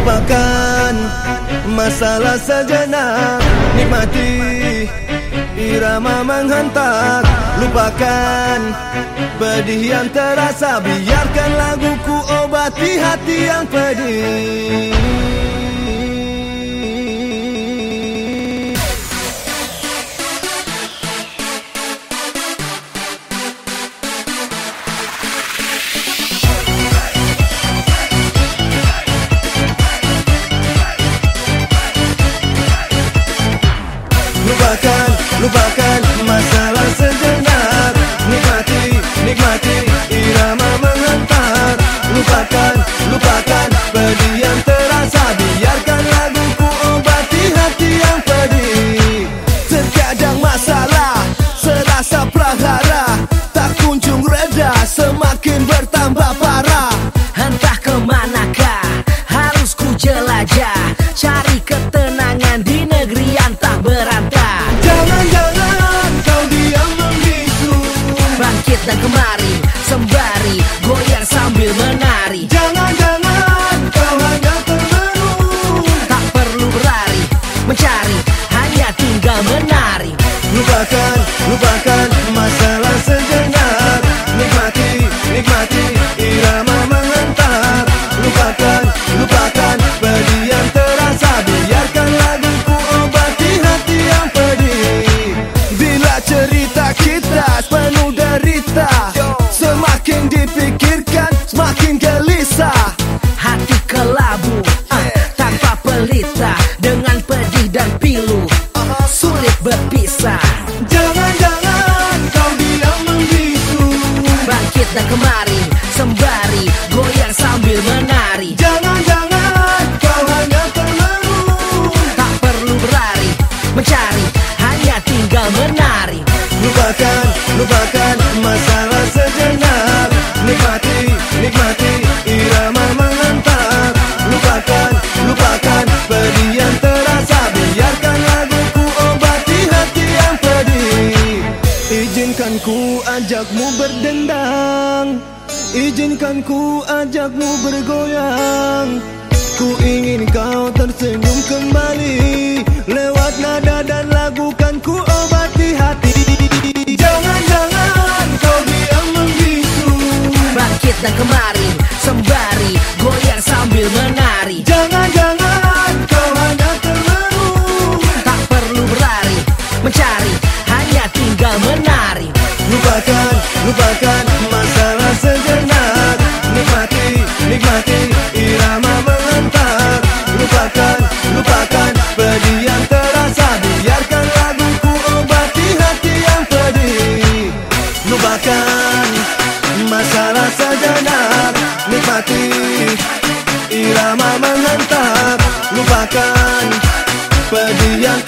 Lupakan masalah sejenak Nikmati irama menghentak Lupakan pedih yang terasa. Biarkan laguku obati hati yang pedih Lupakan, masalah sejenak. Nikmati, nikmati irama menghantar Lupakan, lupakan pedih yang terasa. Biarkan laguku obati hati yang pedih. Terkadang masalah serasa prahara. Tak kunjung reda semakin bertambah parah. Entah ke manakah harus ku jelajah. Cari ketenangan di kemari Sembari goyang sambil menari Dan kemari. Sembari goyang sambil menari. Jangan-jangan kau hanya termenung Tak perlu berlari Mencari hanya tinggal menari. Lupakan, lupakan masalah sejenak. Nikmati, nikmati ku ajakmu berdendang Izinkan ku ajakmu bergoyang. Ku ingin kau tersenyum kembali Lewat nada dan lagu kan ku obati hati. Jangan-jangan kau diam membisu Bangkit dan kemari Sembari goyang sambil menari. Jangan-jangan kau hanya termenung Tak perlu berlari Mencari hanya tinggal menari Lupakan, lupakan masalah sejenak. Nikmati, nikmati irama mengantar. Lupakan, lupakan pedih yang terasa. Biarkan laguku obati hati yang pedih. Lupakan masalah sejenak. Nikmati irama mengantar. Lupakan pedih yang